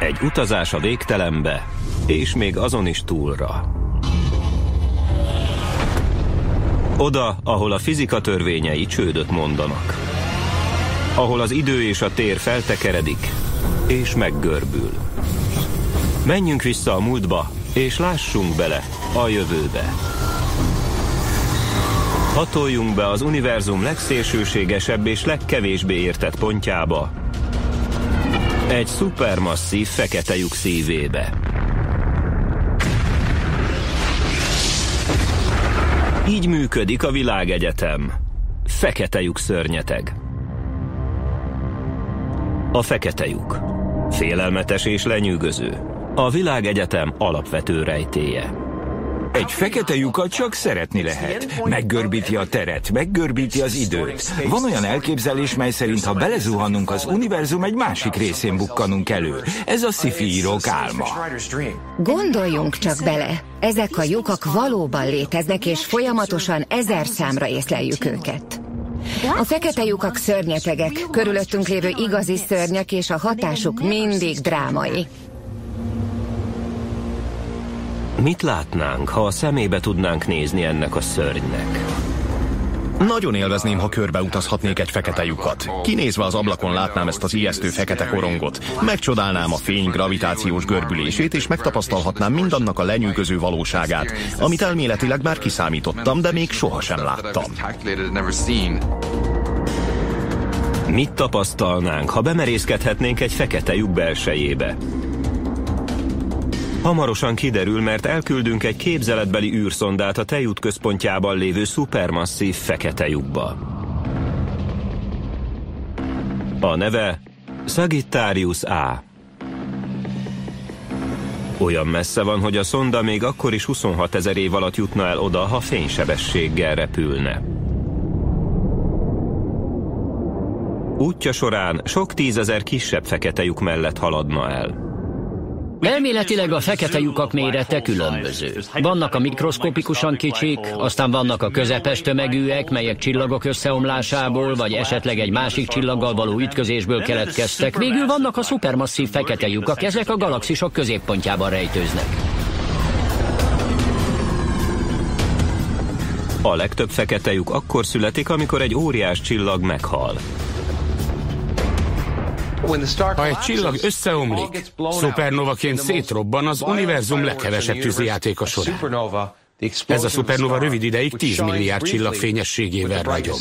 Egy utazás a végtelenbe, és még azon is túlra. Oda, ahol a fizika törvényei csődöt mondanak. Ahol az idő és a tér feltekeredik, és meggörbül. Menjünk vissza a múltba, és lássunk bele a jövőbe. Hatoljunk be az univerzum legszélsőségesebb és legkevésbé értett pontjába. Egy szupermasszív fekete lyuk szívébe. Így működik a világegyetem. Fekete lyuk szörnyeteg. A fekete lyuk. Félelmetes és lenyűgöző. A világegyetem alapvető rejtéje. Egy fekete lyukat csak szeretni lehet. Meggörbíti a teret, meggörbíti az időt. Van olyan elképzelés, mely szerint ha belezuhanunk az univerzum egy másik részén bukkanunk elő. Ez a sci írók álma. Gondoljunk csak bele. Ezek a lyukak valóban léteznek, és folyamatosan ezer számra észleljük őket. A fekete lyukak szörnyetegek, körülöttünk lévő igazi szörnyek, és a hatásuk mindig drámai. Mit látnánk, ha a szemébe tudnánk nézni ennek a szörnynek? Nagyon élvezném, ha körbe utazhatnék egy fekete lyukat. Kinézve az ablakon látnám ezt az ijesztő fekete korongot. Megcsodálnám a fény gravitációs görbülését, és megtapasztalhatnám mindannak a lenyűgöző valóságát, amit elméletileg már kiszámítottam, de még sohasem láttam. Mit tapasztalnánk, ha bemerészkedhetnénk egy fekete lyuk belsejébe? Hamarosan kiderül, mert elküldünk egy képzeletbeli űrszondát a tejút központjában lévő szupermasszív fekete lyukba. A neve Sagittarius A. Olyan messze van, hogy a szonda még akkor is 26 ezer év alatt jutna el oda, ha fénysebességgel repülne. Útja során sok tízezer kisebb fekete lyuk mellett haladna el. Elméletileg a fekete lyukak mérete különböző. Vannak a mikroszkopikusan kicsik, aztán vannak a közepes tömegűek, melyek csillagok összeomlásából, vagy esetleg egy másik csillaggal való ütközésből keletkeztek. Végül vannak a szupermasszív fekete lyukak, ezek a galaxisok középpontjában rejtőznek. A legtöbb fekete lyuk akkor születik, amikor egy óriás csillag meghal. Ha egy csillag összeomlik, szupernovaként szétrobban az univerzum legkevesebb tűzijátéka során. Ez a szupernova rövid ideig 10 milliárd csillag fényességével ragyog.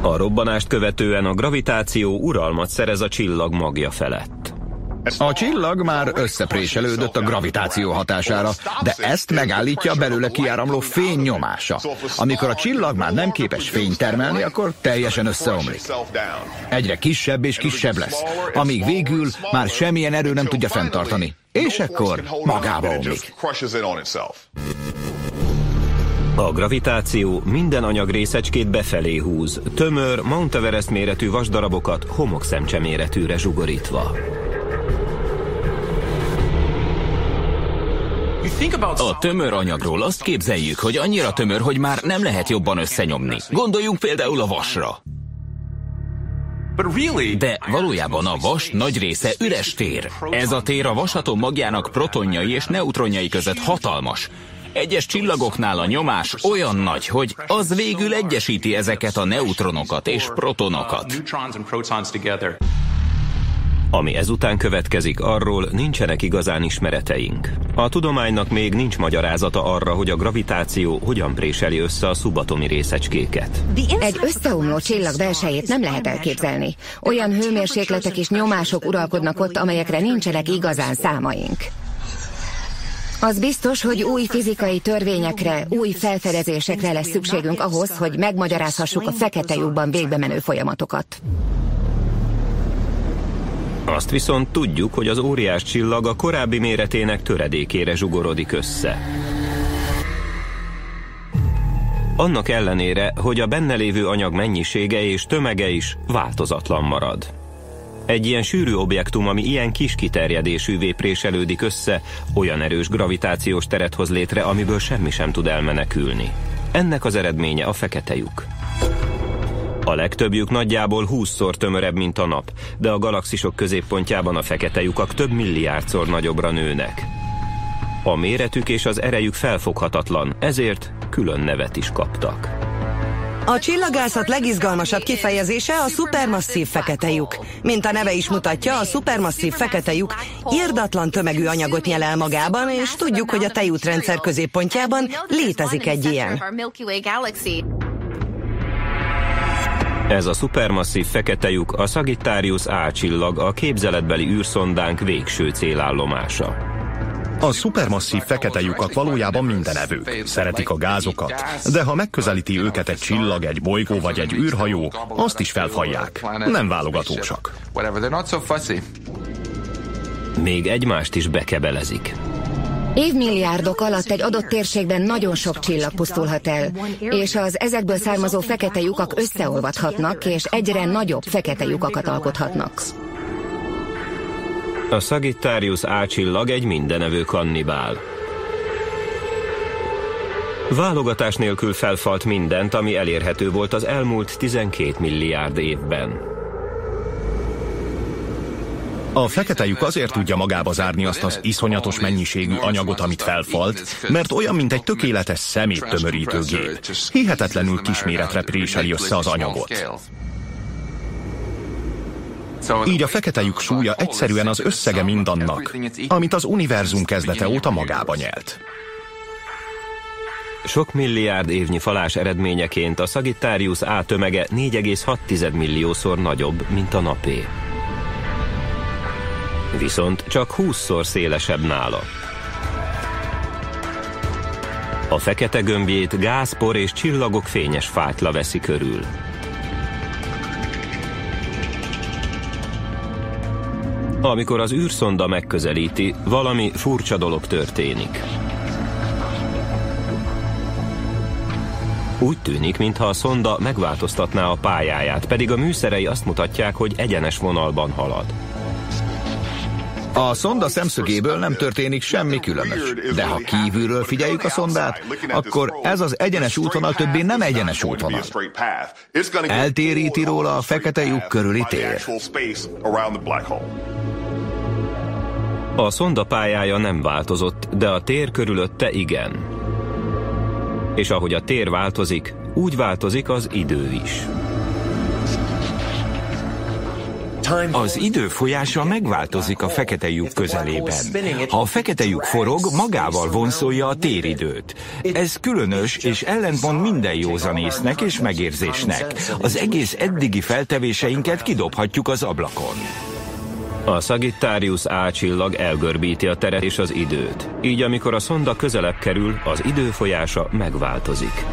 A robbanást követően a gravitáció uralmat szerez a csillag magja felett. A csillag már összepréselődött a gravitáció hatására, de ezt megállítja belőle kiáramló fény nyomása. Amikor a csillag már nem képes fényt termelni, akkor teljesen összeomlik. Egyre kisebb és kisebb lesz, amíg végül már semmilyen erő nem tudja fenntartani. És ekkor magába omlik. A gravitáció minden anyagrészecskét befelé húz, tömör, Mount Everest méretű vasdarabokat homokszemcse méretűre zsugorítva. A tömör anyagról azt képzeljük, hogy annyira tömör, hogy már nem lehet jobban összenyomni. Gondoljunk például a vasra. De valójában a vas nagy része üres tér. Ez a tér a vasatom magjának protonjai és neutronjai között hatalmas. Egyes csillagoknál a nyomás olyan nagy, hogy az végül egyesíti ezeket a neutronokat és protonokat. Ami ezután következik, arról nincsenek igazán ismereteink. A tudománynak még nincs magyarázata arra, hogy a gravitáció hogyan préseli össze a szubatomi részecskéket. Egy összeomló csillag belsejét nem lehet elképzelni. Olyan hőmérsékletek és nyomások uralkodnak ott, amelyekre nincsenek igazán számaink. Az biztos, hogy új fizikai törvényekre, új felfedezésekre lesz szükségünk ahhoz, hogy megmagyarázhassuk a fekete lyukban végbe menő folyamatokat. Azt viszont tudjuk, hogy az óriás csillag a korábbi méretének töredékére zsugorodik össze. Annak ellenére, hogy a benne lévő anyag mennyisége és tömege is változatlan marad. Egy ilyen sűrű objektum, ami ilyen kis kiterjedésűvé préselődik össze, olyan erős gravitációs teret hoz létre, amiből semmi sem tud elmenekülni. Ennek az eredménye a fekete lyuk. A legtöbbjük nagyjából 20-szor tömörebb, mint a nap, de a galaxisok középpontjában a fekete lyukak több milliárdszor nagyobbra nőnek. A méretük és az erejük felfoghatatlan, ezért külön nevet is kaptak. A csillagászat legizgalmasabb kifejezése a szupermasszív fekete lyuk. Mint a neve is mutatja, a szupermasszív fekete lyuk irdatlan tömegű anyagot nyel el magában, és tudjuk, hogy a tejútrendszer középpontjában létezik egy ilyen. Ez a szupermasszív fekete lyuk a Sagittarius A csillag, a képzeletbeli űrszondánk végső célállomása. A szupermasszív fekete lyukak valójában mindenevők. Szeretik a gázokat, de ha megközelíti őket egy csillag, egy bolygó vagy egy űrhajó, azt is felfalják. Nem válogatósak. Még egymást is bekebelezik. Évmilliárdok alatt egy adott térségben nagyon sok csillag pusztulhat el, és az ezekből származó fekete lyukak összeolvadhatnak, és egyre nagyobb fekete lyukakat alkothatnak. A Sagittarius A csillag egy mindenevő kannibál. Válogatás nélkül felfalt mindent, ami elérhető volt az elmúlt 12 milliárd évben. A fekete lyuk azért tudja magába zárni azt az iszonyatos mennyiségű anyagot, amit felfalt, mert olyan, mint egy tökéletes szemét tömörítő gép. Hihetetlenül kisméretre préseli össze az anyagot. Így a fekete lyuk súlya egyszerűen az összege mindannak, amit az univerzum kezdete óta magába nyelt. Sok milliárd évnyi falás eredményeként a Sagittarius A tömege 4,6 milliószor nagyobb, mint a napé. Viszont csak 20-szor szélesebb nála. A fekete gömbjét gázpor és csillagok fényes fátla veszi körül. Amikor az űrszonda megközelíti, valami furcsa dolog történik. Úgy tűnik, mintha a szonda megváltoztatná a pályáját, pedig a műszerei azt mutatják, hogy egyenes vonalban halad. A szonda szemszögéből nem történik semmi különös, de ha kívülről figyeljük a szondát, akkor ez az egyenes útvonal többé nem egyenes útvonal. Eltéríti róla a fekete lyuk körüli tér. A szonda pályája nem változott, de a tér körülötte igen. És ahogy a tér változik, úgy változik az idő is. Az idő folyása megváltozik a fekete lyuk közelében. Ha a fekete lyuk forog, magával vonszolja a téridőt. Ez különös és ellentmond minden józanésznek és megérzésnek. Az egész eddigi feltevéseinket kidobhatjuk az ablakon. A Sagittarius A csillag elgörbíti a teret és az időt. Így amikor a szonda közelebb kerül, az idő folyása megváltozik.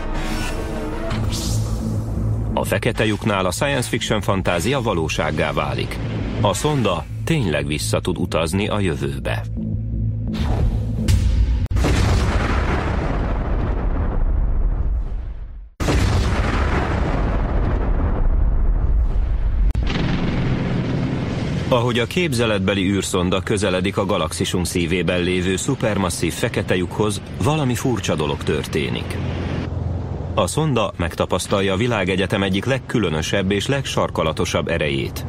A fekete lyuknál a science fiction fantázia valósággá válik. A szonda tényleg vissza tud utazni a jövőbe. Ahogy a képzeletbeli űrszonda közeledik a galaxisunk szívében lévő szupermasszív fekete lyukhoz, valami furcsa dolog történik. A szonda megtapasztalja a világegyetem egyik legkülönösebb és legsarkalatosabb erejét.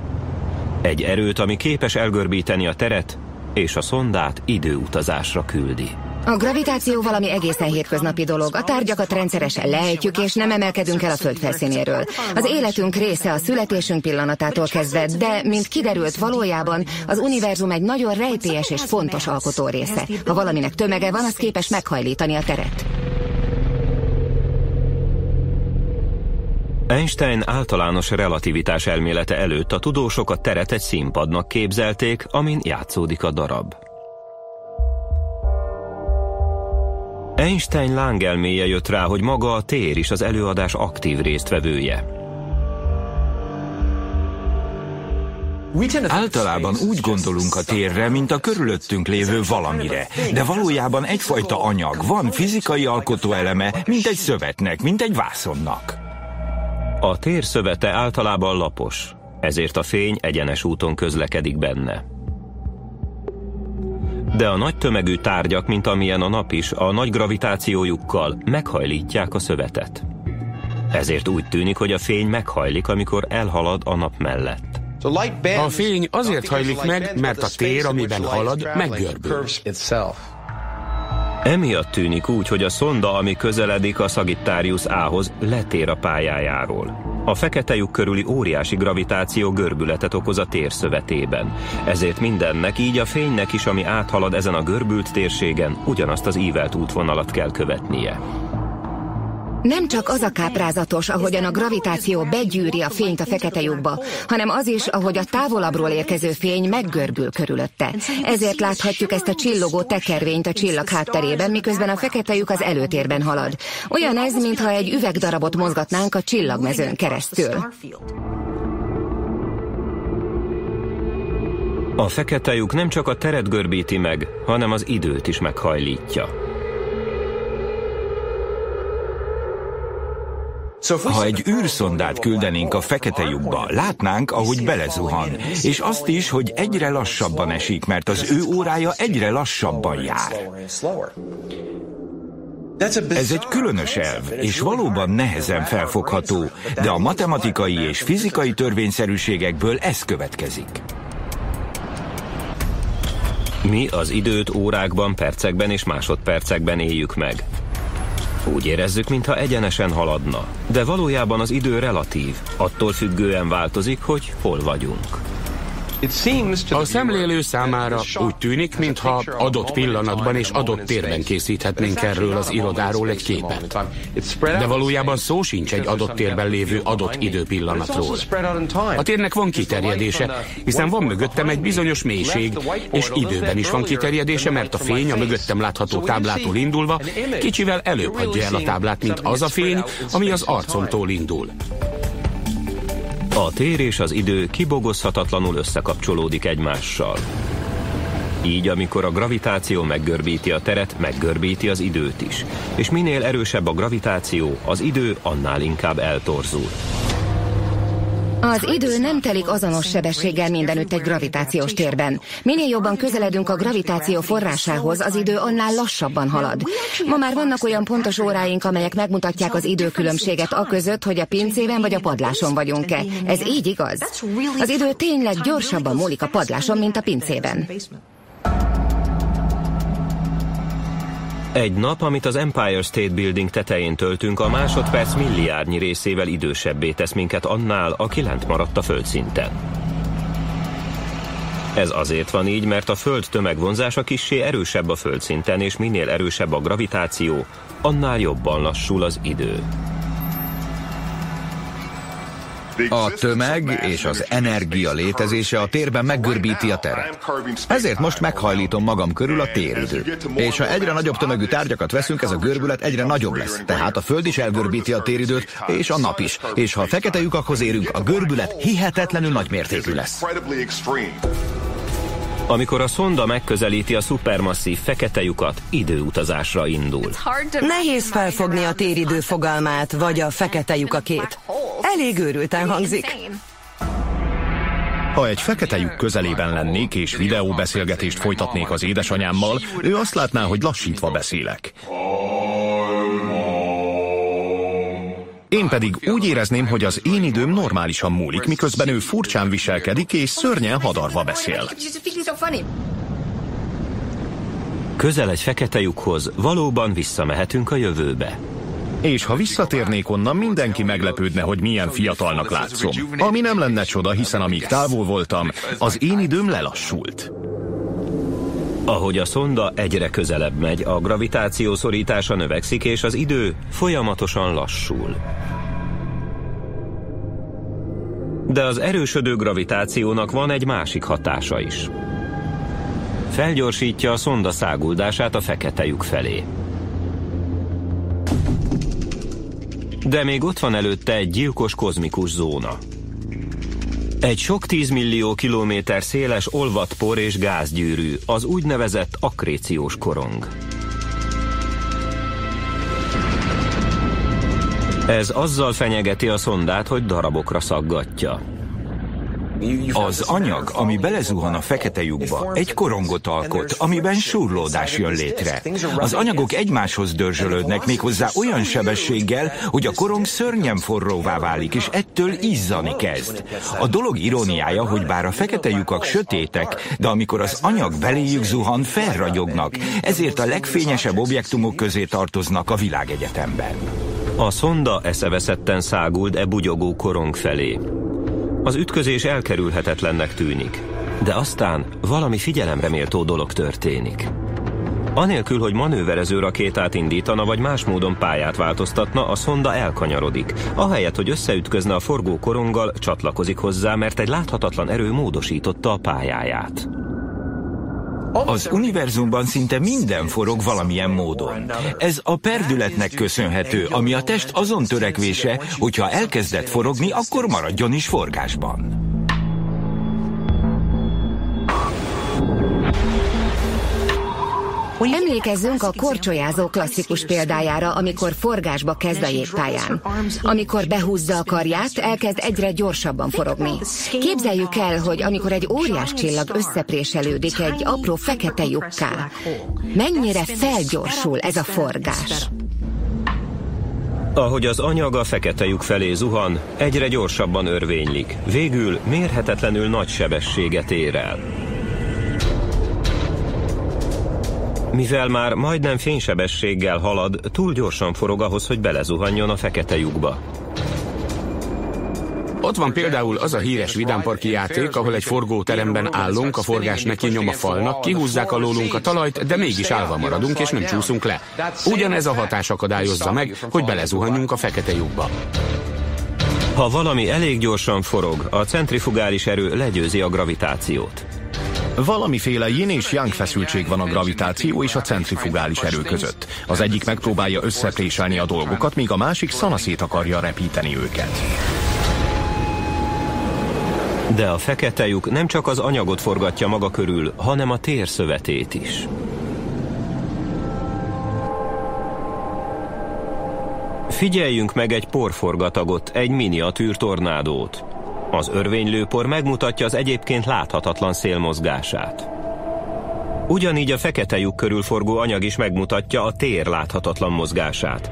Egy erőt, ami képes elgörbíteni a teret, és a szondát időutazásra küldi. A gravitáció valami egészen hétköznapi dolog. A tárgyakat rendszeresen lejtjük, és nem emelkedünk el a föld felszínéről. Az életünk része a születésünk pillanatától kezdve, de, mint kiderült valójában, az univerzum egy nagyon rejtélyes és fontos alkotó része. Ha valaminek tömege van, az képes meghajlítani a teret. Einstein általános relativitás elmélete előtt a tudósok a teret egy színpadnak képzelték, amin játszódik a darab. Einstein lángelméje jött rá, hogy maga a tér is az előadás aktív résztvevője. Általában úgy gondolunk a térre, mint a körülöttünk lévő valamire, de valójában egyfajta anyag, van fizikai alkotóeleme, mint egy szövetnek, mint egy vászonnak. A tér szövete általában lapos, ezért a fény egyenes úton közlekedik benne. De a nagy tömegű tárgyak, mint amilyen a nap is, a nagy gravitációjukkal meghajlítják a szövetet. Ezért úgy tűnik, hogy a fény meghajlik, amikor elhalad a nap mellett. A fény azért hajlik meg, mert a tér, amiben halad, meggörbül. Emiatt tűnik úgy, hogy a szonda, ami közeledik a Sagittarius A-hoz, letér a pályájáról. A fekete lyuk körüli óriási gravitáció görbületet okoz a térszövetében. Ezért mindennek, így a fénynek is, ami áthalad ezen a görbült térségen, ugyanazt az ívelt útvonalat kell követnie. Nem csak az a káprázatos, ahogyan a gravitáció begyűri a fényt a fekete lyukba, hanem az is, ahogy a távolabbról érkező fény meggörbül körülötte. Ezért láthatjuk ezt a csillogó tekervényt a csillag hátterében, miközben a fekete lyuk az előtérben halad. Olyan ez, mintha egy üvegdarabot mozgatnánk a csillagmezőn keresztül. A fekete lyuk nem csak a teret görbíti meg, hanem az időt is meghajlítja. Ha egy űrszondát küldenénk a fekete lyukba, látnánk, ahogy belezuhan, és azt is, hogy egyre lassabban esik, mert az ő órája egyre lassabban jár. Ez egy különös elv, és valóban nehezen felfogható, de a matematikai és fizikai törvényszerűségekből ez következik. Mi az időt órákban, percekben és másodpercekben éljük meg. Úgy érezzük, mintha egyenesen haladna, de valójában az idő relatív, attól függően változik, hogy hol vagyunk. A szemlélő számára úgy tűnik, mintha adott pillanatban és adott térben készíthetnénk erről az irodáról egy képet. De valójában szó sincs egy adott térben lévő adott időpillanatról. A térnek van kiterjedése, hiszen van mögöttem egy bizonyos mélység, és időben is van kiterjedése, mert a fény a mögöttem látható táblától indulva kicsivel előbb hagyja el a táblát, mint az a fény, ami az arcomtól indul. A tér és az idő kibogozhatatlanul összekapcsolódik egymással. Így, amikor a gravitáció meggörbíti a teret, meggörbíti az időt is. És minél erősebb a gravitáció, az idő annál inkább eltorzul. Az idő nem telik azonos sebességgel mindenütt egy gravitációs térben. Minél jobban közeledünk a gravitáció forrásához, az idő annál lassabban halad. Ma már vannak olyan pontos óráink, amelyek megmutatják az időkülönbséget a között, hogy a pincében vagy a padláson vagyunk-e. Ez így igaz? Az idő tényleg gyorsabban múlik a padláson, mint a pincében. Egy nap, amit az Empire State Building tetején töltünk, a másodperc milliárdnyi részével idősebbé tesz minket annál, aki lent maradt a földszinten. Ez azért van így, mert a Föld tömegvonzása kissé erősebb a földszinten, és minél erősebb a gravitáció, annál jobban lassul az idő. A tömeg és az energia létezése a térben meggörbíti a teret. Ezért most meghajlítom magam körül a téridőt. És ha egyre nagyobb tömegű tárgyakat veszünk, ez a görbület egyre nagyobb lesz. Tehát a Föld is elgörbíti a téridőt, és a nap is. És ha a fekete lyukakhoz érünk, a görbület hihetetlenül nagymértékű lesz. Amikor a szonda megközelíti a szupermasszív fekete lyukat, időutazásra indul. Nehéz felfogni a téridő fogalmát, vagy a fekete lyukakét. Elég őrülten hangzik. Ha egy fekete lyuk közelében lennék és videóbeszélgetést folytatnék az édesanyámmal, ő azt látná, hogy lassítva beszélek. Én pedig úgy érezném, hogy az én időm normálisan múlik, miközben ő furcsán viselkedik és szörnyen hadarva beszél. Közel egy fekete lyukhoz valóban visszamehetünk a jövőbe. És ha visszatérnék onnan, mindenki meglepődne, hogy milyen fiatalnak látszom. Ami nem lenne csoda, hiszen amíg távol voltam, az én időm lelassult. Ahogy a szonda egyre közelebb megy, a gravitáció szorítása növekszik, és az idő folyamatosan lassul. De az erősödő gravitációnak van egy másik hatása is. Felgyorsítja a szonda száguldását a fekete lyuk felé. De még ott van előtte egy gyilkos kozmikus zóna. Egy sok tízmillió kilométer széles olvatpor és gázgyűrű, az úgynevezett akréciós korong. Ez azzal fenyegeti a szondát, hogy darabokra szaggatja. Az anyag, ami belezuhan a fekete lyukba, egy korongot alkot, amiben surlódás jön létre. Az anyagok egymáshoz dörzsölődnek méghozzá olyan sebességgel, hogy a korong szörnyen forróvá válik, és ettől izzani kezd. A dolog iróniája, hogy bár a fekete lyukak sötétek, de amikor az anyag beléjük zuhan, felragyognak, ezért a legfényesebb objektumok közé tartoznak a világegyetemben. A szonda eszeveszetten száguld e bugyogó korong felé. Az ütközés elkerülhetetlennek tűnik, de aztán valami figyelemre méltó dolog történik. Anélkül, hogy manőverező rakétát indítana, vagy más módon pályát változtatna, a szonda elkanyarodik. Ahelyett, hogy összeütközne a forgó koronggal, csatlakozik hozzá, mert egy láthatatlan erő módosította a pályáját. Az univerzumban szinte minden forog valamilyen módon. Ez a perdületnek köszönhető, ami a test azon törekvése, hogyha elkezdett forogni, akkor maradjon is forgásban. Emlékezzünk a korcsolyázó klasszikus példájára, amikor forgásba kezd a jégpályán. Amikor behúzza a karját, elkezd egyre gyorsabban forogni. Képzeljük el, hogy amikor egy óriás csillag összepréselődik egy apró fekete lyukká, mennyire felgyorsul ez a forgás. Ahogy az anyag a fekete lyuk felé zuhan, egyre gyorsabban örvénylik. Végül mérhetetlenül nagy sebességet ér el. Mivel már majdnem fénysebességgel halad, túl gyorsan forog ahhoz, hogy belezuhanjon a fekete lyukba. Ott van például az a híres vidámparki játék, ahol egy forgóteremben állunk, a forgás neki nyom a falnak, kihúzzák alólunk a talajt, de mégis állva maradunk és nem csúszunk le. Ugyanez a hatás akadályozza meg, hogy belezuhanjunk a fekete lyukba. Ha valami elég gyorsan forog, a centrifugális erő legyőzi a gravitációt. Valamiféle yin és yang feszültség van a gravitáció és a centrifugális erő között. Az egyik megpróbálja összepréselni a dolgokat, míg a másik szanaszét akarja repíteni őket. De a fekete lyuk nem csak az anyagot forgatja maga körül, hanem a térszövetét is. Figyeljünk meg egy porforgatagot, egy miniatűr tornádót. Az örvénylőpor megmutatja az egyébként láthatatlan szél mozgását. Ugyanígy a fekete lyuk körül forgó anyag is megmutatja a tér láthatatlan mozgását.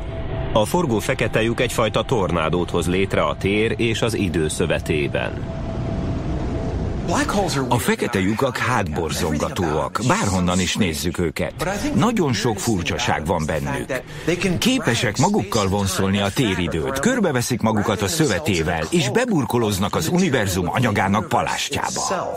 A forgó fekete lyuk egyfajta tornádót hoz létre a tér és az idő szövetében. A fekete lyukak hátborzongatóak, bárhonnan is nézzük őket. Nagyon sok furcsaság van bennük. Képesek magukkal vonszolni a téridőt, körbeveszik magukat a szövetével, és beburkoloznak az univerzum anyagának palástjába.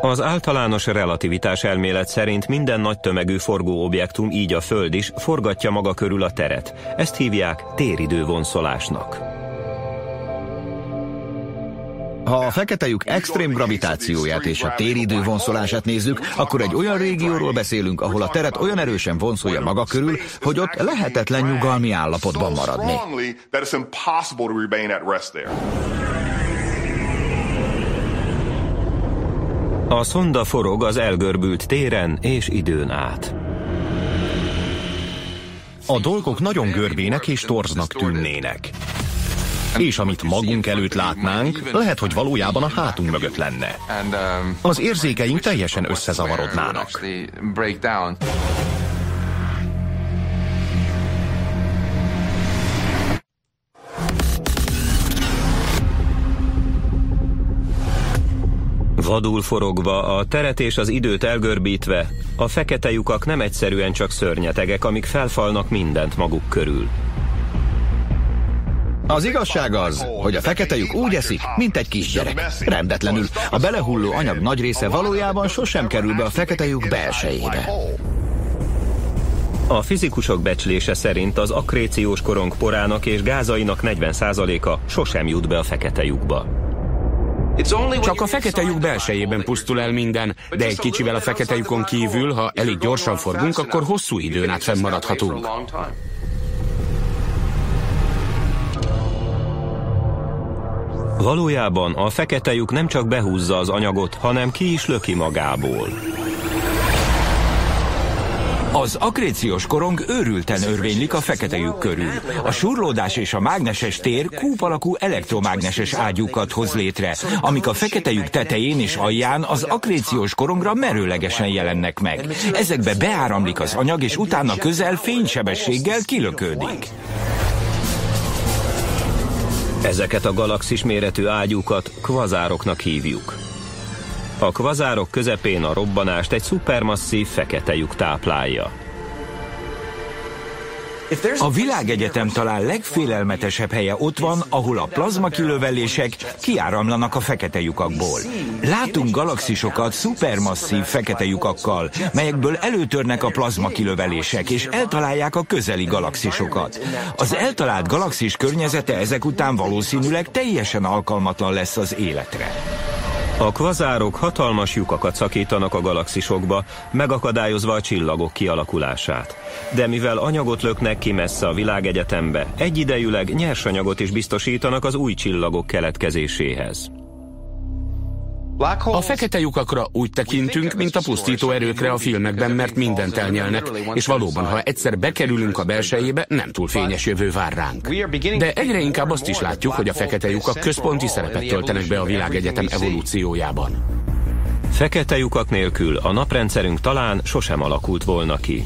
Az általános relativitás elmélet szerint minden nagy tömegű forgó objektum, így a Föld is, forgatja maga körül a teret. Ezt hívják téridő Ha a fekete lyuk extrém gravitációját és a téridő vonszolását nézzük, akkor egy olyan régióról beszélünk, ahol a teret olyan erősen vonszolja maga körül, hogy ott lehetetlen nyugalmi állapotban maradni. A szonda forog az elgörbült téren és időn át. A dolgok nagyon görbének és torznak tűnnének. És amit magunk előtt látnánk, lehet, hogy valójában a hátunk mögött lenne. Az érzékeink teljesen összezavarodnának. Vadul forogva, a teret és az időt elgörbítve, a fekete lyukak nem egyszerűen csak szörnyetegek, amik felfalnak mindent maguk körül. Az igazság az, hogy a fekete lyuk úgy eszik, mint egy kisgyerek. Rendetlenül. A belehulló anyag nagy része valójában sosem kerül be a fekete lyuk belsejébe. A fizikusok becslése szerint az akréciós korong porának és gázainak 40%-a sosem jut be a fekete lyukba. Csak a fekete lyuk belsejében pusztul el minden, de egy kicsivel a fekete lyukon kívül, ha elég gyorsan forgunk, akkor hosszú időn át fennmaradhatunk. Valójában a fekete lyuk nem csak behúzza az anyagot, hanem ki is löki magából. Az akréciós korong őrülten örvénylik a fekete lyuk körül. A surlódás és a mágneses tér kúp alakú elektromágneses ágyúkat hoz létre, amik a fekete lyuk tetején és alján az akréciós korongra merőlegesen jelennek meg. Ezekbe beáramlik az anyag, és utána közel fénysebességgel kilöködik. Ezeket a galaxis méretű ágyúkat kvazároknak hívjuk. A kvazárok közepén a robbanást egy szupermasszív fekete lyuk táplálja. A világegyetem talán legfélelmetesebb helye ott van, ahol a plazmakilövelések kiáramlanak a fekete lyukakból. Látunk galaxisokat szupermasszív fekete lyukakkal, melyekből előtörnek a plazmakilövelések, és eltalálják a közeli galaxisokat. Az eltalált galaxis környezete ezek után valószínűleg teljesen alkalmatlan lesz az életre. A kvazárok hatalmas lyukakat szakítanak a galaxisokba, megakadályozva a csillagok kialakulását. De mivel anyagot löknek ki messze a világegyetembe, egyidejűleg nyersanyagot is biztosítanak az új csillagok keletkezéséhez. A fekete lyukakra úgy tekintünk, mint a pusztító erőkre a filmekben, mert mindent elnyelnek, és valóban, ha egyszer bekerülünk a belsejébe, nem túl fényes jövő vár ránk. De egyre inkább azt is látjuk, hogy a fekete lyukak központi szerepet töltenek be a világegyetem evolúciójában. Fekete lyukak nélkül a naprendszerünk talán sosem alakult volna ki.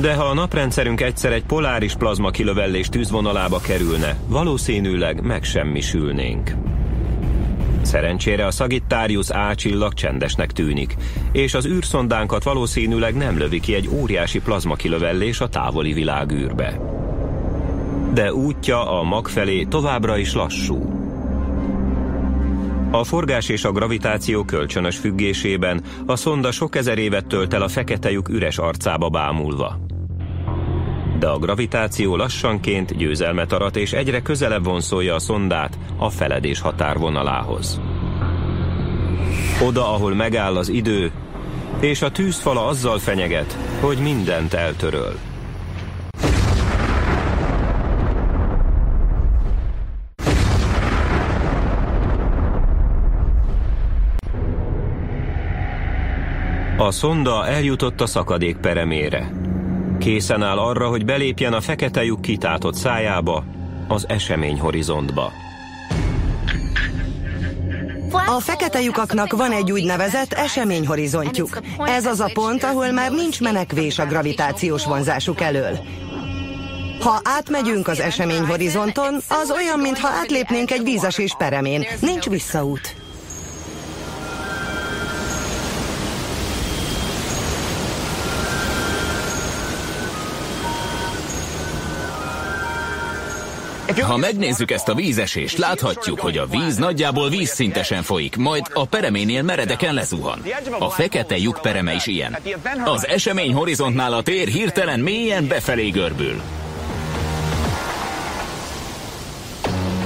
De ha a naprendszerünk egyszer egy poláris plazma kilövellés tűzvonalába kerülne, valószínűleg megsemmisülnénk. Szerencsére a Sagittarius A csillag csendesnek tűnik, és az űrszondánkat valószínűleg nem lövi ki egy óriási plazmakilövellés a távoli világűrbe. De útja a mag felé továbbra is lassú. A forgás és a gravitáció kölcsönös függésében a szonda sok ezer évet tölt el a fekete lyuk üres arcába bámulva de a gravitáció lassanként győzelmet arat és egyre közelebb vonszolja a szondát a feledés határvonalához. Oda, ahol megáll az idő, és a tűzfala azzal fenyeget, hogy mindent eltöröl. A szonda eljutott a szakadék peremére. Készen áll arra, hogy belépjen a fekete lyuk kitátott szájába, az eseményhorizontba. A fekete lyukaknak van egy úgynevezett eseményhorizontjuk. Ez az a pont, ahol már nincs menekvés a gravitációs vonzásuk elől. Ha átmegyünk az eseményhorizonton, az olyan, mintha átlépnénk egy vízesés peremén. Nincs visszaút. Ha megnézzük ezt a vízesést, láthatjuk, hogy a víz nagyjából vízszintesen folyik, majd a pereménél meredeken lezuhan. A fekete lyuk pereme is ilyen. Az esemény horizontnál a tér hirtelen mélyen befelé görbül.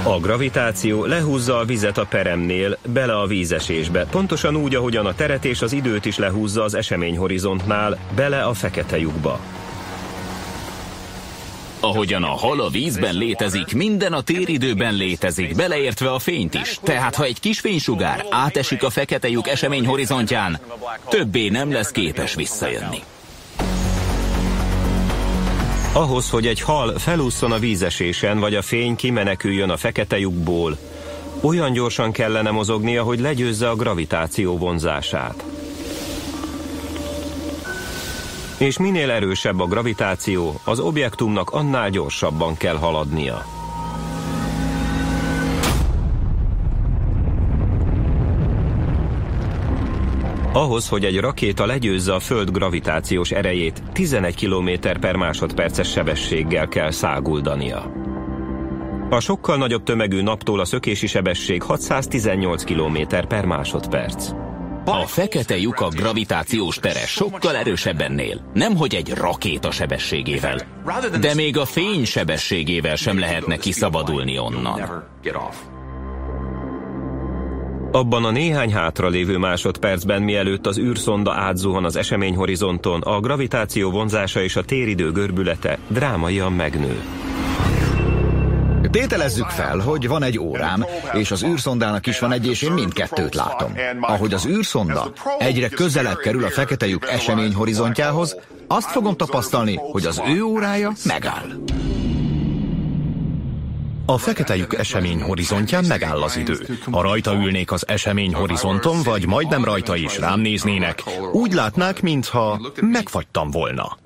A gravitáció lehúzza a vizet a peremnél, bele a vízesésbe, pontosan úgy, ahogyan a teret és az időt is lehúzza az eseményhorizontnál, bele a fekete lyukba. Ahogyan a hal a vízben létezik, minden a téridőben létezik, beleértve a fényt is. Tehát ha egy kis fénysugár átesik a fekete lyuk esemény horizontján, többé nem lesz képes visszajönni. Ahhoz, hogy egy hal felúszson a vízesésen, vagy a fény kimeneküljön a fekete lyukból, olyan gyorsan kellene mozognia, hogy legyőzze a gravitáció vonzását. És minél erősebb a gravitáció, az objektumnak annál gyorsabban kell haladnia. Ahhoz, hogy egy rakéta legyőzze a Föld gravitációs erejét, 11 km per másodperces sebességgel kell száguldania. A sokkal nagyobb tömegű naptól a szökési sebesség 618 km per másodperc. A fekete lyukak gravitációs tere sokkal erősebb ennél, nemhogy egy rakéta sebességével. De még a fény sebességével sem lehetne kiszabadulni onnan. Abban a néhány hátralévő másodpercben, mielőtt az űrszonda átzuhan az eseményhorizonton, a gravitáció vonzása és a téridő görbülete drámaian megnő. Tételezzük fel, hogy van egy órám, és az űrszondának is van egy, és én mindkettőt látom. Ahogy az űrszonda egyre közelebb kerül a fekete lyuk esemény horizontjához, azt fogom tapasztalni, hogy az ő órája megáll. A fekete lyuk esemény horizontján megáll az idő. Ha rajta ülnék az esemény horizonton, vagy majdnem rajta is rám néznének, úgy látnák, mintha megfagytam volna.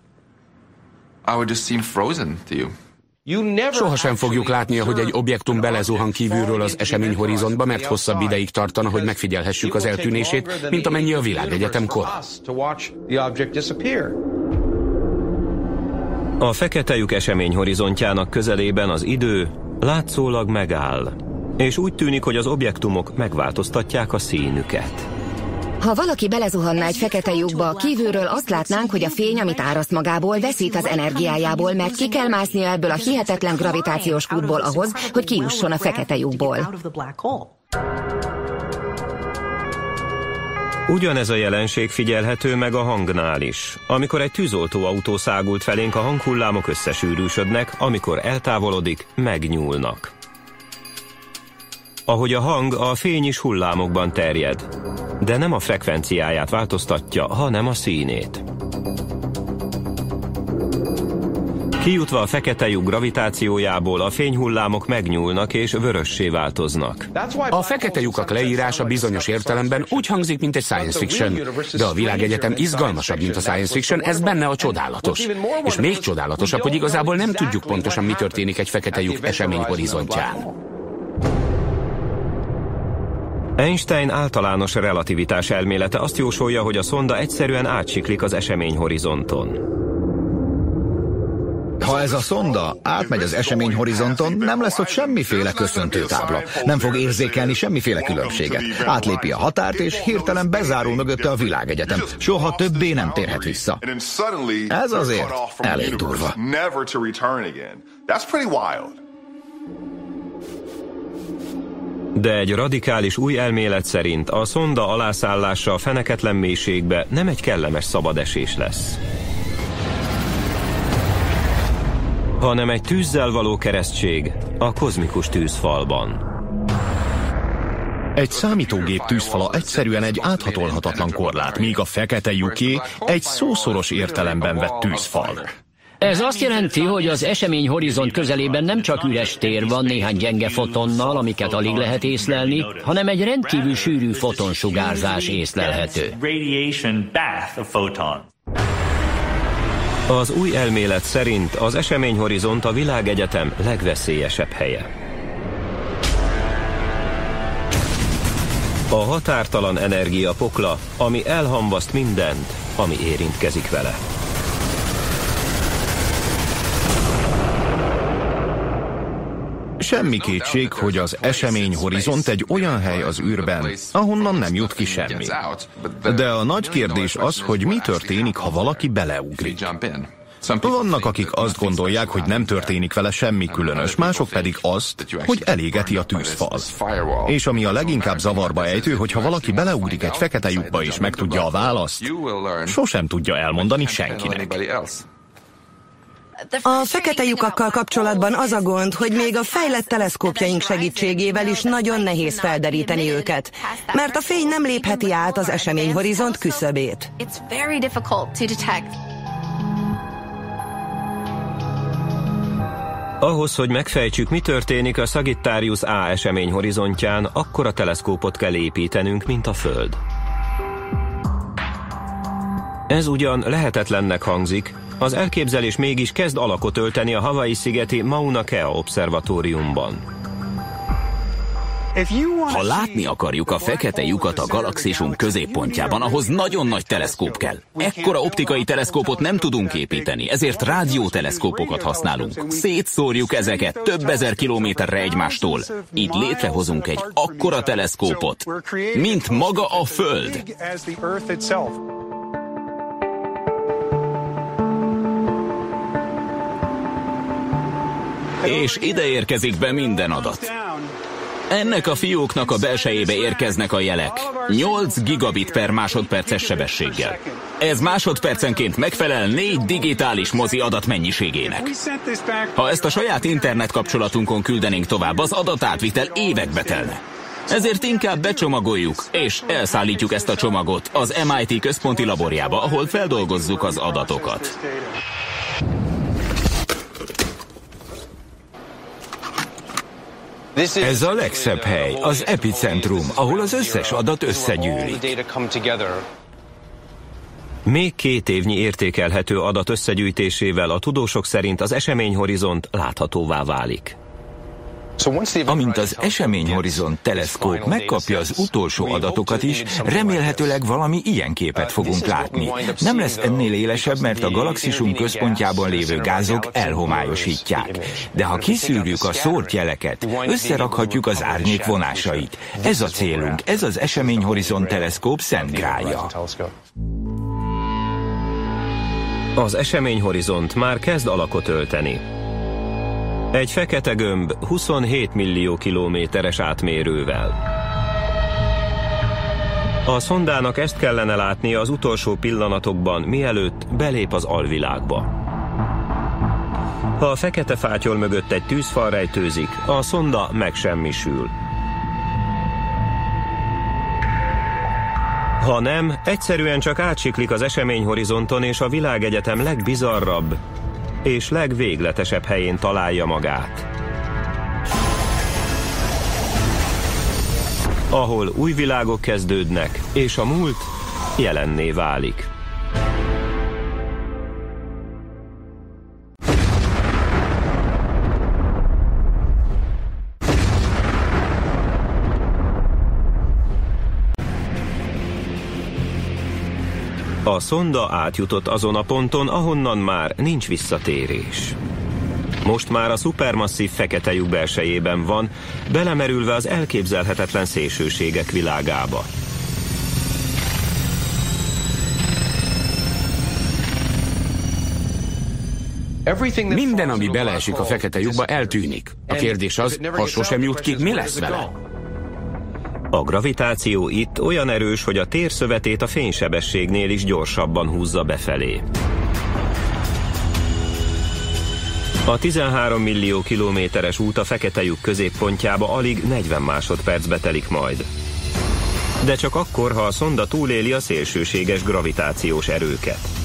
Sohasem fogjuk látni, hogy egy objektum belezuhan kívülről az esemény horizontba, mert hosszabb ideig tartana, hogy megfigyelhessük az eltűnését, mint amennyi a világegyetem kor. A fekete lyuk esemény horizontjának közelében az idő látszólag megáll, és úgy tűnik, hogy az objektumok megváltoztatják a színüket. Ha valaki belezuhanna egy fekete lyukba, kívülről azt látnánk, hogy a fény, amit áraszt magából, veszít az energiájából, mert ki kell másznia ebből a hihetetlen gravitációs kútból ahhoz, hogy kijusson a fekete lyukból. Ugyanez a jelenség figyelhető meg a hangnál is. Amikor egy tűzoltóautó szágult felénk, a hanghullámok összesűrűsödnek, amikor eltávolodik, megnyúlnak. Ahogy a hang, a fény is hullámokban terjed, de nem a frekvenciáját változtatja, hanem a színét. Kijutva a fekete lyuk gravitációjából a fényhullámok megnyúlnak és vörössé változnak. A fekete lyukak leírása bizonyos értelemben úgy hangzik, mint egy science fiction, de a világegyetem izgalmasabb, mint a science fiction, ez benne a csodálatos. És még csodálatosabb, hogy igazából nem tudjuk pontosan, mi történik egy fekete lyuk esemény horizontján. Einstein általános relativitás elmélete azt jósolja, hogy a szonda egyszerűen átsiklik az esemény horizonton. Ha ez a szonda átmegy az esemény horizonton, nem lesz ott semmiféle köszöntőtábla. Nem fog érzékelni semmiféle különbséget. Átlépi a határt, és hirtelen bezárul mögötte a világegyetem. Soha többé nem térhet vissza. Ez azért elég durva. De egy radikális új elmélet szerint a szonda alászállása a feneketlen mélységbe nem egy kellemes szabadesés lesz. hanem egy tűzzel való keresztség a kozmikus tűzfalban. Egy számítógép tűzfala egyszerűen egy áthatolhatatlan korlát, míg a fekete lyuké egy szószoros értelemben vett tűzfal. Ez azt jelenti, hogy az esemény horizont közelében nem csak üres tér van néhány gyenge fotonnal, amiket alig lehet észlelni, hanem egy rendkívül sűrű fotonsugárzás észlelhető. Az új elmélet szerint az eseményhorizont a világegyetem legveszélyesebb helye. A határtalan energia pokla, ami elhambaszt mindent, ami érintkezik vele. Semmi kétség, hogy az esemény horizont egy olyan hely az űrben, ahonnan nem jut ki semmi. De a nagy kérdés az, hogy mi történik, ha valaki beleugrik. Vannak, akik azt gondolják, hogy nem történik vele semmi különös, mások pedig azt, hogy elégeti a tűzfal. És ami a leginkább zavarba ejtő, hogy ha valaki beleugrik egy fekete lyukba és megtudja a választ, sosem tudja elmondani senkinek. A fekete lyukakkal kapcsolatban az a gond, hogy még a fejlett teleszkópjaink segítségével is nagyon nehéz felderíteni őket, mert a fény nem lépheti át az eseményhorizont küszöbét. Ahhoz, hogy megfejtsük, mi történik a Sagittarius A esemény horizontján, akkor a teleszkópot kell építenünk, mint a Föld. Ez ugyan lehetetlennek hangzik, az elképzelés mégis kezd alakot ölteni a Hawaii-szigeti Mauna Kea obszervatóriumban. Ha látni akarjuk a fekete lyukat a galaxisunk középpontjában, ahhoz nagyon nagy teleszkóp kell. Ekkora optikai teleszkópot nem tudunk építeni, ezért rádióteleszkópokat használunk. Szétszórjuk ezeket több ezer kilométerre egymástól. Itt létrehozunk egy akkora teleszkópot, mint maga a Föld. És ide érkezik be minden adat. Ennek a fióknak a belsejébe érkeznek a jelek. 8 gigabit per másodperces sebességgel. Ez másodpercenként megfelel 4 digitális mozi adat mennyiségének. Ha ezt a saját internet kapcsolatunkon küldenénk tovább, az adatátvitel évekbe telne. Ezért inkább becsomagoljuk, és elszállítjuk ezt a csomagot az MIT központi laborjába, ahol feldolgozzuk az adatokat. Ez a legszebb hely, az epicentrum, ahol az összes adat összegyűlik. Még két évnyi értékelhető adat összegyűjtésével a tudósok szerint az eseményhorizont láthatóvá válik. Amint az eseményhorizont teleszkóp megkapja az utolsó adatokat is, remélhetőleg valami ilyen képet fogunk látni. Nem lesz ennél élesebb, mert a galaxisunk központjában lévő gázok elhomályosítják. De ha kiszűrjük a szórt jeleket, összerakhatjuk az árnyék vonásait. Ez a célunk, ez az eseményhorizont teleszkóp szent grája. Az eseményhorizont már kezd alakot ölteni. Egy fekete gömb 27 millió kilométeres átmérővel. A szondának ezt kellene látni az utolsó pillanatokban, mielőtt belép az alvilágba. Ha a fekete fátyol mögött egy tűzfal rejtőzik, a szonda megsemmisül. Ha nem, egyszerűen csak átsiklik az eseményhorizonton és a világegyetem legbizarrabb és legvégletesebb helyén találja magát. Ahol új világok kezdődnek, és a múlt jelenné válik. A szonda átjutott azon a ponton, ahonnan már nincs visszatérés. Most már a szupermasszív fekete lyuk belsejében van, belemerülve az elképzelhetetlen szélsőségek világába. Minden, ami beleesik a fekete lyukba, eltűnik. A kérdés az, ha sosem jut ki, mi lesz vele? A gravitáció itt olyan erős, hogy a térszövetét a fénysebességnél is gyorsabban húzza befelé. A 13 millió kilométeres út a fekete lyuk középpontjába alig 40 másodpercbe telik majd. De csak akkor, ha a szonda túléli a szélsőséges gravitációs erőket.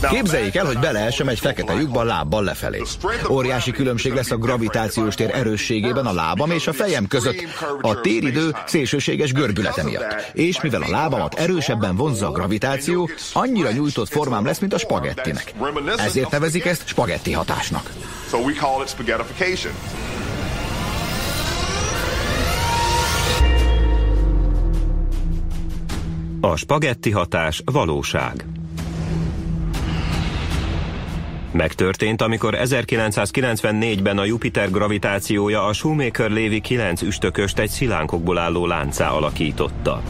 Képzeljék el, hogy beleesem egy fekete lyukba lábbal lefelé. Óriási különbség lesz a gravitációs tér erősségében a lábam és a fejem között a téridő szélsőséges görbülete miatt. És mivel a lábamat erősebben vonzza a gravitáció, annyira nyújtott formám lesz, mint a spagettinek. Ezért nevezik ezt spagetti hatásnak. A spagetti hatás valóság. Megtörtént, amikor 1994-ben a Jupiter gravitációja a Shoemaker Lévi 9 üstököst egy szilánkokból álló láncá alakította.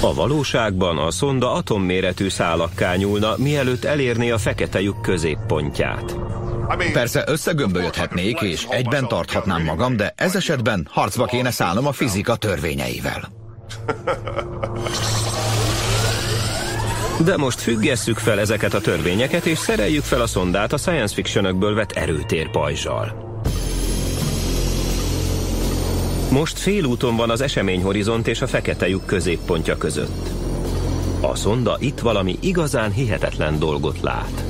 A valóságban a szonda atomméretű szálakká nyúlna, mielőtt elérné a fekete lyuk középpontját. Persze összegömbölyödhetnék, és egyben tarthatnám magam, de ez esetben harcba kéne szállnom a fizika törvényeivel. De most függesszük fel ezeket a törvényeket, és szereljük fel a szondát a science fictionökből vett erőtér pajzsal. Most félúton van az eseményhorizont és a fekete lyuk középpontja között. A szonda itt valami igazán hihetetlen dolgot lát.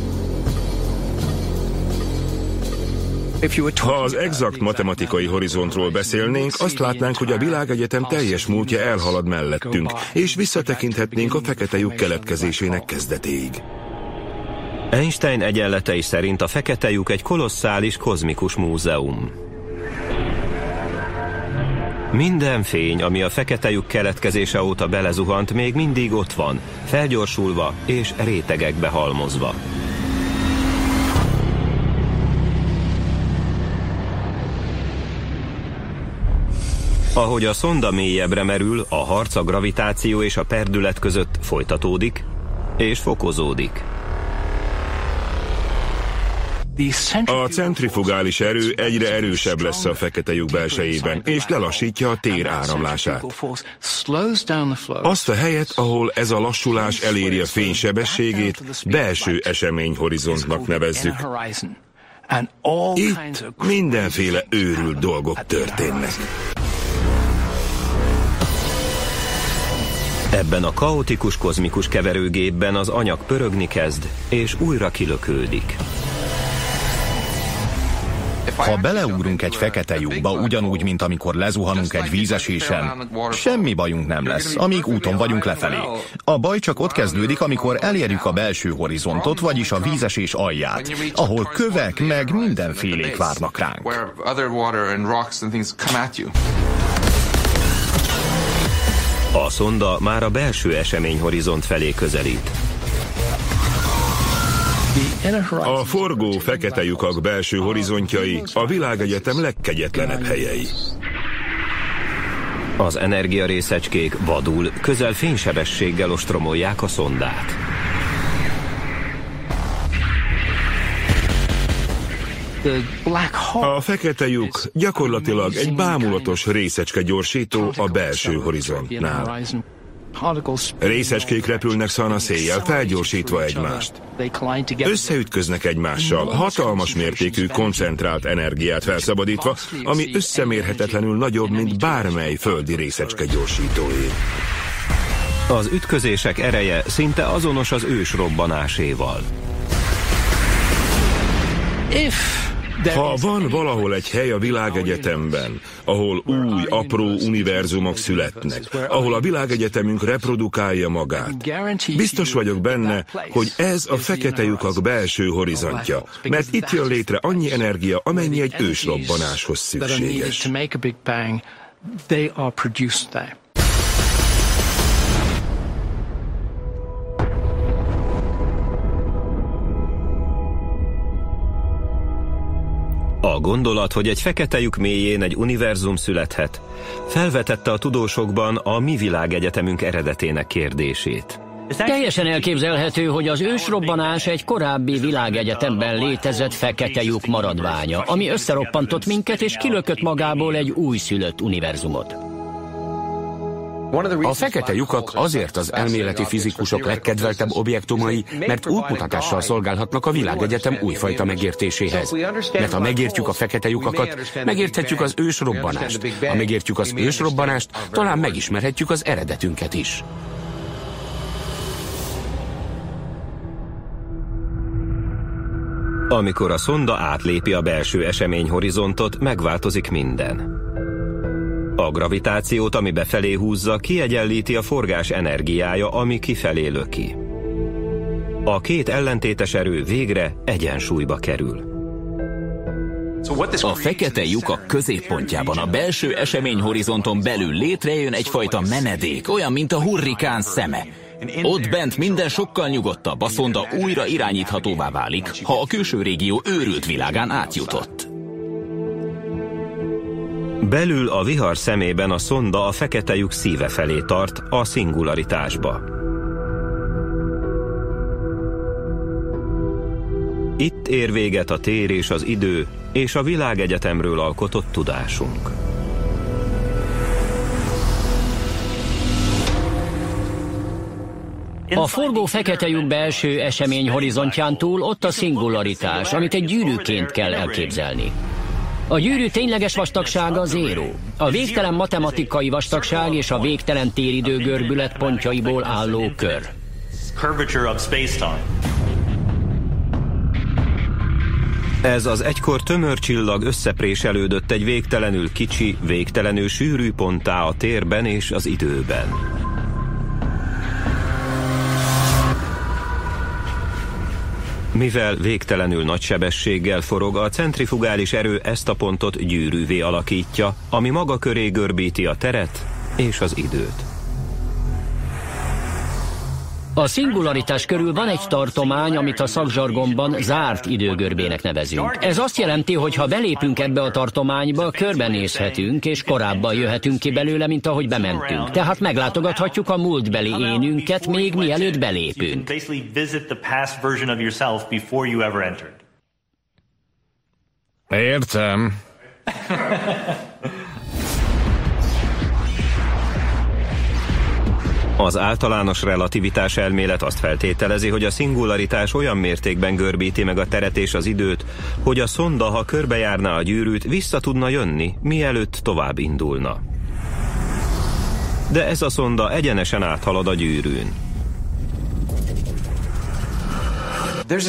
Ha az exakt matematikai horizontról beszélnénk, azt látnánk, hogy a világegyetem teljes múltja elhalad mellettünk, és visszatekinthetnénk a fekete lyuk keletkezésének kezdetéig. Einstein egyenletei szerint a fekete lyuk egy kolosszális kozmikus múzeum. Minden fény, ami a fekete lyuk keletkezése óta belezuhant, még mindig ott van, felgyorsulva és rétegekbe halmozva. Ahogy a szonda mélyebbre merül, a harc a gravitáció és a perdület között folytatódik és fokozódik. A centrifugális erő egyre erősebb lesz a fekete lyuk belsejében, és lelassítja a tér áramlását. Azt a helyet, ahol ez a lassulás eléri a fénysebességét, belső eseményhorizontnak nevezzük. Itt mindenféle őrült dolgok történnek. Ebben a kaotikus kozmikus keverőgépben az anyag pörögni kezd, és újra kilökődik. Ha beleugrunk egy fekete lyukba, ugyanúgy, mint amikor lezuhanunk egy vízesésen, semmi bajunk nem lesz, amíg úton vagyunk lefelé. A baj csak ott kezdődik, amikor elérjük a belső horizontot, vagyis a vízesés alját, ahol kövek meg mindenfélék várnak ránk. A szonda már a belső eseményhorizont felé közelít. A forgó fekete lyukak belső horizontjai a világegyetem legkegyetlenebb helyei. Az energiarészecskék vadul, közel fénysebességgel ostromolják a szondát. A fekete lyuk gyakorlatilag egy bámulatos részecske gyorsító a belső horizontnál. Részecskék repülnek szana széjjel, felgyorsítva egymást. Összeütköznek egymással, hatalmas mértékű koncentrált energiát felszabadítva, ami összemérhetetlenül nagyobb, mint bármely földi részecske gyorsítóé. Az ütközések ereje szinte azonos az ős robbanáséval. If ha van valahol egy hely a világegyetemben, ahol új, apró univerzumok születnek, ahol a világegyetemünk reprodukálja magát, biztos vagyok benne, hogy ez a fekete lyukak belső horizontja, mert itt jön létre annyi energia, amennyi egy ősrobbanáshoz szükséges. A gondolat, hogy egy fekete lyuk mélyén egy univerzum születhet, felvetette a tudósokban a mi világegyetemünk eredetének kérdését. Teljesen elképzelhető, hogy az ősrobbanás egy korábbi világegyetemben létezett fekete lyuk maradványa, ami összeroppantott minket és kilökött magából egy újszülött univerzumot. A fekete lyukak azért az elméleti fizikusok legkedveltebb objektumai, mert útmutatással szolgálhatnak a világegyetem újfajta megértéséhez. Mert ha megértjük a fekete lyukakat, megérthetjük az ősrobbanást. Ha megértjük az ősrobbanást, talán megismerhetjük az eredetünket is. Amikor a szonda átlépi a belső eseményhorizontot, megváltozik minden. A gravitációt, ami befelé húzza, kiegyenlíti a forgás energiája, ami kifelé löki. A két ellentétes erő végre egyensúlyba kerül. A fekete lyukak középpontjában a belső eseményhorizonton belül létrejön egyfajta menedék, olyan, mint a hurrikán szeme. Ott bent minden sokkal nyugodtabb, a szonda újra irányíthatóvá válik, ha a külső régió őrült világán átjutott. Belül a vihar szemében a szonda a fekete lyuk szíve felé tart, a szingularitásba. Itt ér véget a tér és az idő, és a világegyetemről alkotott tudásunk. A forgó fekete lyuk belső esemény horizontján túl ott a szingularitás, amit egy gyűrűként kell elképzelni. A gyűrű tényleges vastagsága zéró. A végtelen matematikai vastagság és a végtelen téridő görbület pontjaiból álló kör. Ez az egykor tömör csillag összepréselődött egy végtelenül kicsi, végtelenül sűrű ponttá a térben és az időben. Mivel végtelenül nagy sebességgel forog, a centrifugális erő ezt a pontot gyűrűvé alakítja, ami maga köré görbíti a teret és az időt. A szingularitás körül van egy tartomány, amit a szakzsargonban zárt időgörbének nevezünk. Ez azt jelenti, hogy ha belépünk ebbe a tartományba, körbenézhetünk, és korábban jöhetünk ki belőle, mint ahogy bementünk. Tehát meglátogathatjuk a múltbeli énünket, még mielőtt belépünk. Értem. Az általános relativitás elmélet azt feltételezi, hogy a szingularitás olyan mértékben görbíti meg a teret és az időt, hogy a szonda, ha körbejárná a gyűrűt, vissza tudna jönni, mielőtt tovább indulna. De ez a szonda egyenesen áthalad a gyűrűn.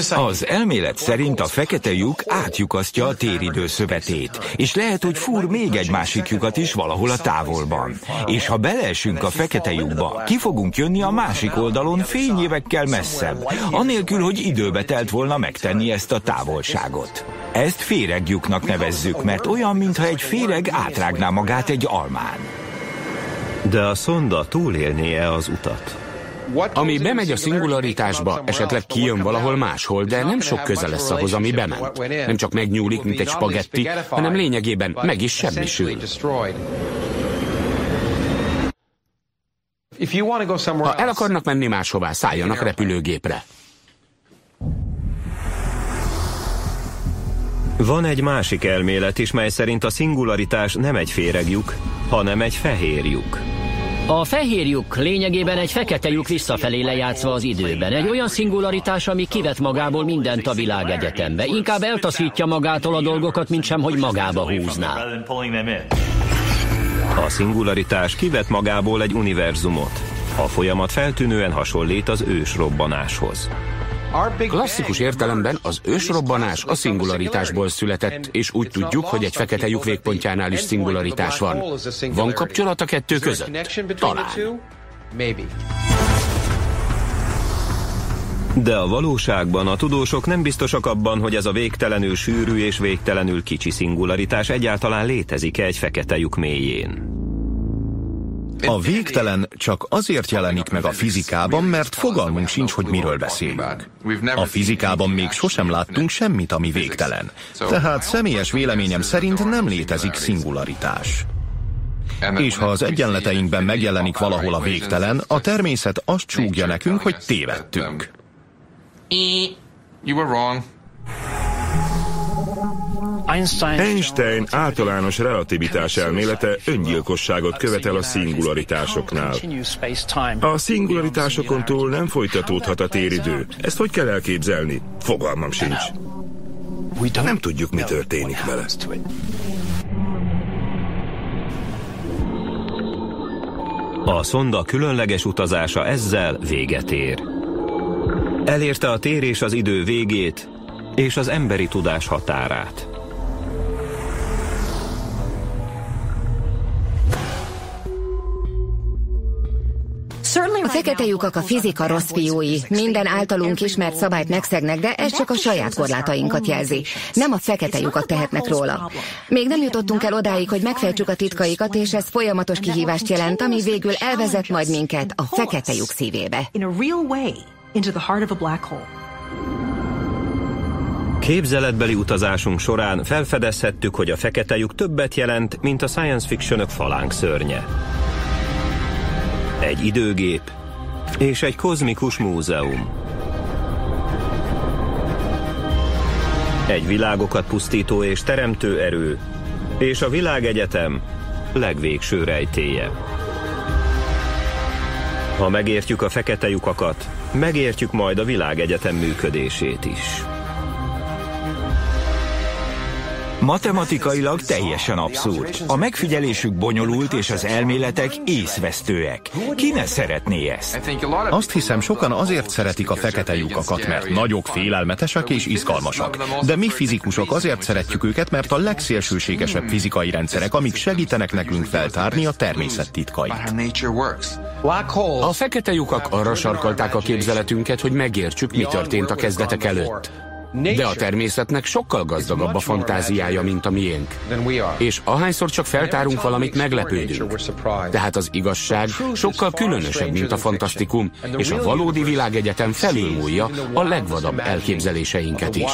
Az elmélet szerint a fekete lyuk átjukasztja a téridő szövetét, és lehet, hogy fúr még egy másik lyukat is valahol a távolban. És ha beleesünk a fekete lyukba, ki fogunk jönni a másik oldalon fényévekkel messzebb, anélkül, hogy időbe telt volna megtenni ezt a távolságot. Ezt féregjuknak nevezzük, mert olyan, mintha egy féreg átrágná magát egy almán. De a szonda túlélnie az utat. Ami bemegy a szingularitásba, esetleg kijön valahol máshol, de nem sok köze lesz ahhoz, ami bement. Nem csak megnyúlik, mint egy spagetti, hanem lényegében meg is semmisül. Ha el akarnak menni máshová, szálljanak repülőgépre. Van egy másik elmélet is, mely szerint a szingularitás nem egy féreglyuk, hanem egy fehér lyuk. A fehér lyuk lényegében egy fekete lyuk visszafelé lejátszva az időben. Egy olyan szingularitás, ami kivet magából mindent a világegyetembe. Inkább eltaszítja magától a dolgokat, mint sem, hogy magába húzná. A szingularitás kivet magából egy univerzumot. A folyamat feltűnően hasonlít az ősrobbanáshoz. Klasszikus értelemben az ősrobbanás a szingularitásból született, és úgy tudjuk, hogy egy fekete lyuk végpontjánál is szingularitás van. Van kapcsolat a kettő között? Talán. De a valóságban a tudósok nem biztosak abban, hogy ez a végtelenül sűrű és végtelenül kicsi szingularitás egyáltalán létezik-e egy fekete lyuk mélyén. A végtelen csak azért jelenik meg a fizikában, mert fogalmunk sincs, hogy miről beszélünk. A fizikában még sosem láttunk semmit, ami végtelen. Tehát személyes véleményem szerint nem létezik szingularitás. És ha az egyenleteinkben megjelenik valahol a végtelen, a természet azt csúgja nekünk, hogy tévedtünk. Einstein általános relativitás elmélete öngyilkosságot követel a szingularitásoknál. A szingularitásokon túl nem folytatódhat a téridő. Ezt hogy kell elképzelni? Fogalmam sincs. Nem tudjuk, mi történik vele. A szonda különleges utazása ezzel véget ér. Elérte a tér és az idő végét, és az emberi tudás határát. A fekete lyukak a fizika rossz fiúi. Minden általunk ismert szabályt megszegnek, de ez csak a saját korlátainkat jelzi. Nem a fekete lyukak tehetnek róla. Még nem jutottunk el odáig, hogy megfejtsük a titkaikat, és ez folyamatos kihívást jelent, ami végül elvezet majd minket a fekete lyuk szívébe. Képzeletbeli utazásunk során felfedezhettük, hogy a fekete lyuk többet jelent, mint a science fictionök falánk szörnye. Egy időgép és egy kozmikus múzeum. Egy világokat pusztító és teremtő erő, és a világegyetem legvégső rejtéje. Ha megértjük a fekete lyukakat, megértjük majd a világegyetem működését is. Matematikailag teljesen abszurd. A megfigyelésük bonyolult és az elméletek észvesztőek. Ki ne szeretné ezt? Azt hiszem, sokan azért szeretik a fekete lyukakat, mert nagyok, félelmetesek és izgalmasak. De mi fizikusok azért szeretjük őket, mert a legszélsőségesebb fizikai rendszerek, amik segítenek nekünk feltárni a természet titkait. A fekete lyukak arra sarkalták a képzeletünket, hogy megértsük, mi történt a kezdetek előtt. De a természetnek sokkal gazdagabb a fantáziája, mint a miénk. És ahányszor csak feltárunk valamit, meglepődünk. Tehát az igazság sokkal különösebb, mint a fantasztikum, és a valódi világegyetem felülmúlja a legvadabb elképzeléseinket is.